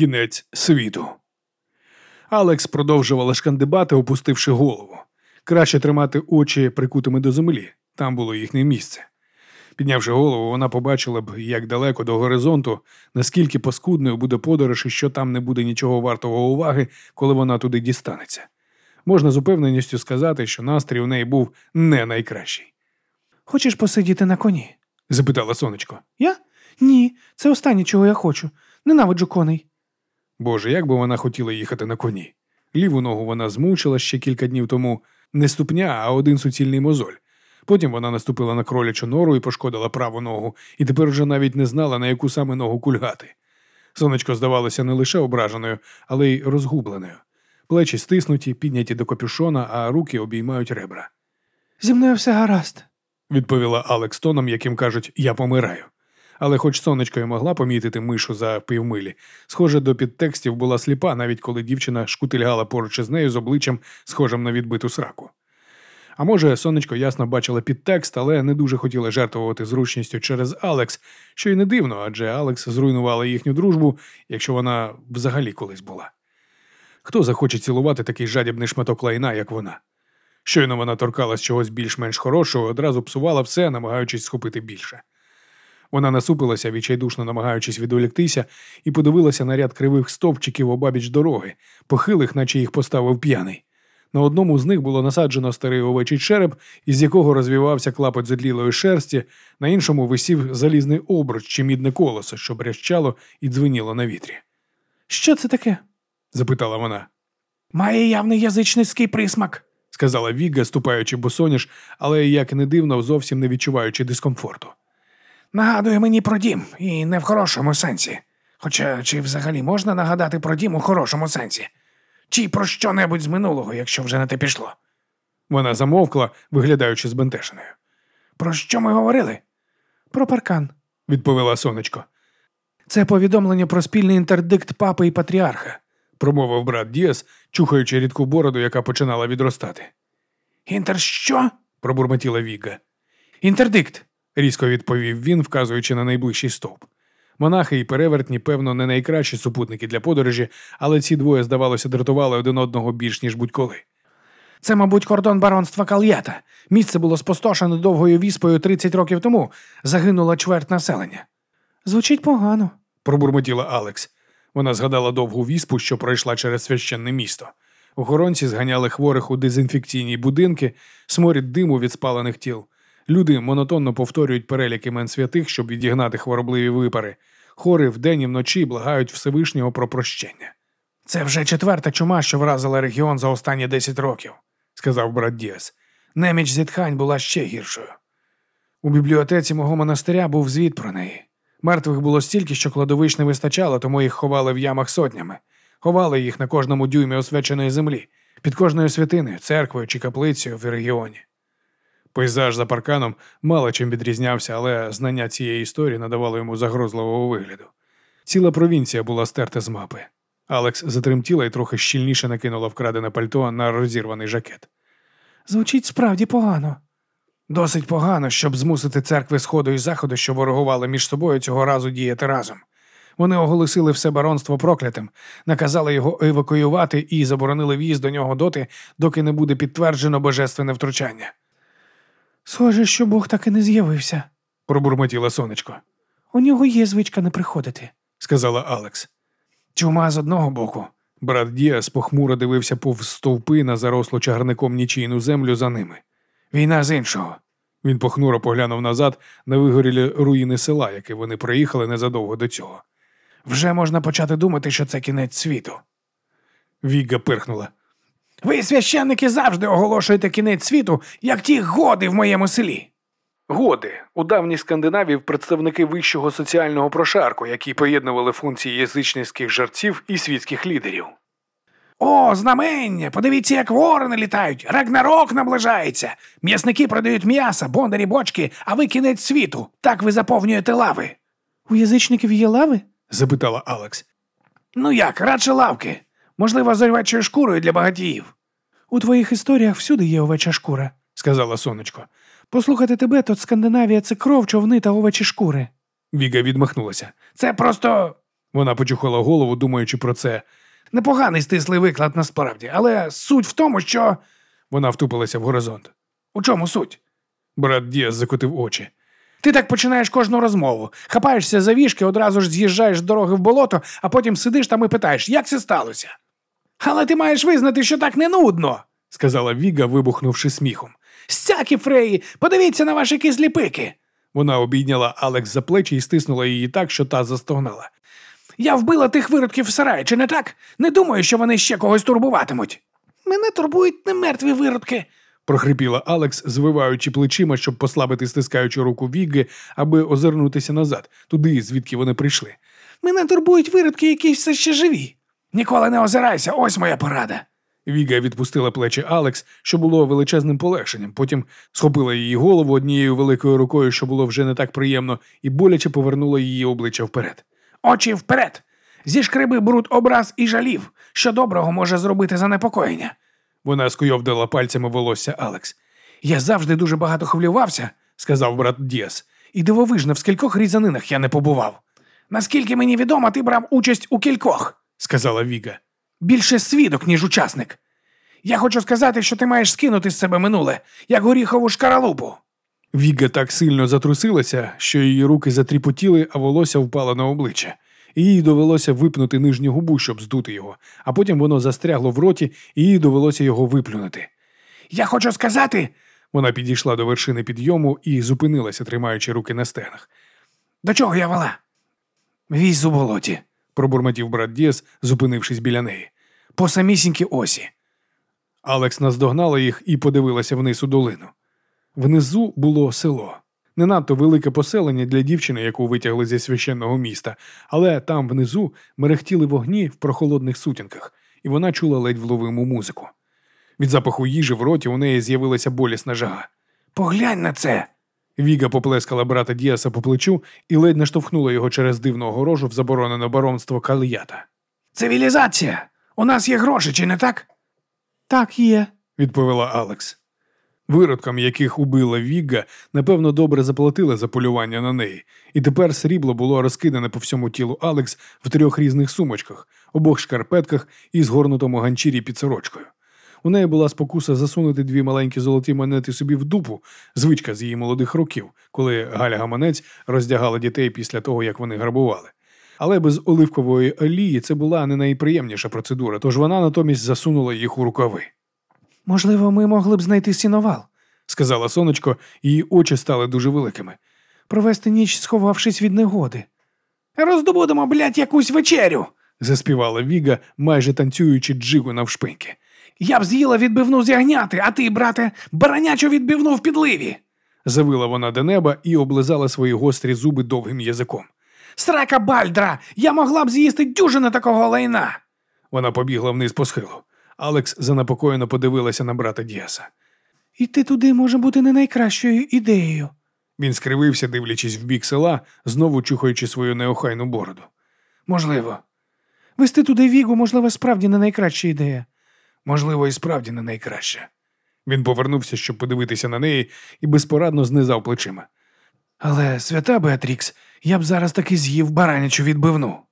кінець світу. Алекс продовжувала шкандибати, опустивши голову. Краще тримати очі прикутими до землі, там було їхнє місце. Піднявши голову, вона побачила б, як далеко до горизонту, наскільки паскудною буде подорож і що там не буде нічого вартого уваги, коли вона туди дістанеться. Можна з упевненістю сказати, що настрій у неї був не найкращий. Хочеш посидіти на коні? запитала сонечко. Я? Ні, це останнє, чого я хочу. Ненавиджу коней. Боже, як би вона хотіла їхати на коні. Ліву ногу вона змучила ще кілька днів тому не ступня, а один суцільний мозоль. Потім вона наступила на кролячу нору і пошкодила праву ногу, і тепер вже навіть не знала, на яку саме ногу кульгати. Сонечко здавалося не лише ображеною, але й розгубленою. Плечі стиснуті, підняті до капюшона, а руки обіймають ребра. Зі мною все гаразд, відповіла Алекс тоном, яким кажуть Я помираю. Але, хоч сонечко й могла помітити мишу за півмилі, схоже, до підтекстів була сліпа, навіть коли дівчина шкутильгала поруч із нею з обличчям, схожим на відбиту сраку. А може, сонечко ясно бачила підтекст, але не дуже хотіла жертвувати зручністю через Алекс, що й не дивно, адже Алекс зруйнувала їхню дружбу, якщо вона взагалі колись була. Хто захоче цілувати такий жадібний шматок лайна, як вона? Щойно вона торкалась чогось більш-менш хорошого, одразу псувала все, намагаючись схопити більше. Вона насупилася, відчайдушно намагаючись відволіктися, і подивилася на ряд кривих стовпчиків обабіч дороги, похилих, наче їх поставив п'яний. На одному з них було насаджено старий овечий череп, із якого розвівався клапоть зодлілої шерсті, на іншому висів залізний обруч чи мідне колесо, що брящало і дзвеніло на вітрі. Що це таке? запитала вона. Має явний язичницький присмак, сказала Віга, ступаючи босоніж, але як не дивно, зовсім не відчуваючи дискомфорту. Нагадує мені про дім, і не в хорошому сенсі. Хоча чи взагалі можна нагадати про дім у хорошому сенсі? Чи про що-небудь з минулого, якщо вже на те пішло? Вона замовкла, виглядаючи збентеженою. Про що ми говорили? Про паркан, відповіла сонечко. Це повідомлення про спільний інтердикт папи і патріарха, промовив брат Діас, чухаючи рідку бороду, яка починала відростати. Інтер що? пробурмотіла Віга. Інтердикт, різко відповів він, вказуючи на найближчий стовп. Монахи і перевертні, певно, не найкращі супутники для подорожі, але ці двоє, здавалося, дратували один одного більш, ніж будь-коли. Це, мабуть, кордон баронства Кал'ята. Місце було спустошено довгою віспою 30 років тому. Загинула чверть населення. Звучить погано, пробурмотіла Алекс. Вона згадала довгу віспу, що пройшла через священне місто. Охоронці зганяли хворих у дезінфекційні будинки, сморід диму від спалених тіл. Люди монотонно повторюють перелік імен святих, щоб відігнати хворобливі випари. Хори вдень і вночі благають Всевишнього про прощення. Це вже четверта чума, що вразила регіон за останні десять років, сказав брат Діас. Неміч зітхань була ще гіршою. У бібліотеці мого монастиря був звіт про неї. Мертвих було стільки, що кладовищ не вистачало, тому їх ховали в ямах сотнями, ховали їх на кожному дюймі освяченої землі, під кожною святиною, церквою чи каплицею в регіоні. Пейзаж за парканом мало чим відрізнявся, але знання цієї історії надавало йому загрозливого вигляду. Ціла провінція була стерта з мапи. Алекс затремтіла і трохи щільніше накинула вкрадене пальто на розірваний жакет. Звучить справді погано. Досить погано, щоб змусити церкви Сходу і Заходу, що ворогували між собою цього разу діяти разом. Вони оголосили все баронство проклятим, наказали його евакуювати і заборонили в'їзд до нього доти, доки не буде підтверджено божественне втручання. Схоже, що Бог так і не з'явився, пробурмотіла сонечко. У нього є звичка не приходити, сказала Алекс. Чума з одного боку. Брат Діас похмуро дивився повз стовпи на зарослу чагарником нічийну землю за ними. Війна з іншого. Він похмуро поглянув назад на вигорілі руїни села, які вони проїхали незадовго до цього. Вже можна почати думати, що це кінець світу. Віга пирхнула. Ви, священники, завжди оголошуєте кінець світу, як ті годи в моєму селі. Годи у давній Скандинавії представники вищого соціального прошарку, які поєднували функції язичницьких жарців і світських лідерів. О, знамення! Подивіться, як ворони літають. Рагнарок наближається. М'ясники продають м'ясо, бондарі бочки, а ви кінець світу. Так ви заповнюєте лави. У язичників є лави? запитала Алекс. Ну як, радше лавки. Можливо, з овечою шкурою для багатіїв. У твоїх історіях всюди є овеча шкура, сказала сонечко. Послухати тебе, то Скандинавія це кров, човни та овечі шкури. Віга відмахнулася. Це просто Вона почухала голову, думаючи про це. Непоганий стислий виклад насправді, але суть в тому, що. Вона втупилася в горизонт. У чому суть? Брат Діас закотив очі. Ти так починаєш кожну розмову, хапаєшся за вішки, одразу ж з'їжджаєш з дороги в болото, а потім сидиш там і питаєш, як це сталося. Але ти маєш визнати, що так не нудно, сказала Віга, вибухнувши сміхом. Стяки, Фреї, подивіться на ваші кислі пики. Вона обійняла Алекс за плечі і стиснула її так, що та застогнала. Я вбила тих виродків в сараї, чи не так? Не думаю, що вони ще когось турбуватимуть. Мене турбують не мертві виродки, прохрипіла Алекс, звиваючи плечима, щоб послабити стискаючу руку Віги, аби озирнутися назад, туди, звідки вони прийшли. Мене турбують виродки, які все ще живі. Ніколи не озирайся, ось моя порада. Віга відпустила плечі Алекс, що було величезним полегшенням. Потім схопила її голову однією великою рукою, що було вже не так приємно, і боляче повернула її обличчя вперед. Очі вперед! Зішкриби бруд образ і жалів, що доброго може зробити занепокоєння. Вона скуйовдила пальцями волосся Алекс. Я завжди дуже багато хвилювався, сказав брат Діас, і дивовижно, в скількох різанинах я не побував. Наскільки мені відомо, ти брав участь у кількох, сказала Віга. Більше свідок, ніж учасник. Я хочу сказати, що ти маєш скинути з себе минуле, як горіхову шкаралупу. Віга так сильно затрусилася, що її руки затріпотіли, а волосся впало на обличчя. Їй довелося випнути нижню губу, щоб здути його, а потім воно застрягло в роті, і їй довелося його виплюнути. Я хочу сказати. Вона підійшла до вершини підйому і зупинилася, тримаючи руки на стегнах. До чого я вела? Візь у болоті, пробурмотів брат Діас, зупинившись біля неї. По самісінькій осі. Алекс наздогнала їх і подивилася вниз у долину. Внизу було село. Не надто велике поселення для дівчини, яку витягли зі священного міста, але там внизу мерехтіли вогні в прохолодних сутінках, і вона чула ледь вловиму музику. Від запаху їжі в роті у неї з'явилася болісна жага. Поглянь на це. Віга поплескала брата Діаса по плечу і ледь наштовхнула його через дивну огорожу в заборонене баронство Калията. Цивілізація! У нас є гроші, чи не так? Так, є, відповіла Алекс. Виродкам, яких убила Вігга, напевно, добре заплатили за полювання на неї, і тепер срібло було розкидане по всьому тілу Алекс в трьох різних сумочках, обох шкарпетках і згорнутому ганчірі під сорочкою. У неї була спокуса засунути дві маленькі золоті монети собі в дупу, звичка з її молодих років, коли Галя Гаманець роздягала дітей після того, як вони грабували. Але без оливкової олії це була не найприємніша процедура, тож вона натомість засунула їх у рукави. Можливо, ми могли б знайти сіновал, сказала сонечко, її очі стали дуже великими. Провести ніч, сховавшись від негоди. Роздобудемо, блядь, якусь вечерю, заспівала Віга, майже танцюючи джигу навшпиньки. Я б з'їла відбивну з ягняти, а ти, брате, баранячу відбивну в підливі. Завила вона до неба і облизала свої гострі зуби довгим язиком. Срака бальдра! Я могла б з'їсти дюжина такого лайна. Вона побігла вниз по схилу. Алекс занепокоєно подивилася на брата Діаса. Іти туди може бути не найкращою ідеєю. Він скривився, дивлячись в бік села, знову чухаючи свою неохайну бороду. Можливо. Вести туди вігу, можливо, справді не найкраща ідея. Можливо, і справді не найкраща. Він повернувся, щоб подивитися на неї, і безпорадно знизав плечима. Але, свята Беатрікс, я б зараз таки з'їв баранячу відбивну.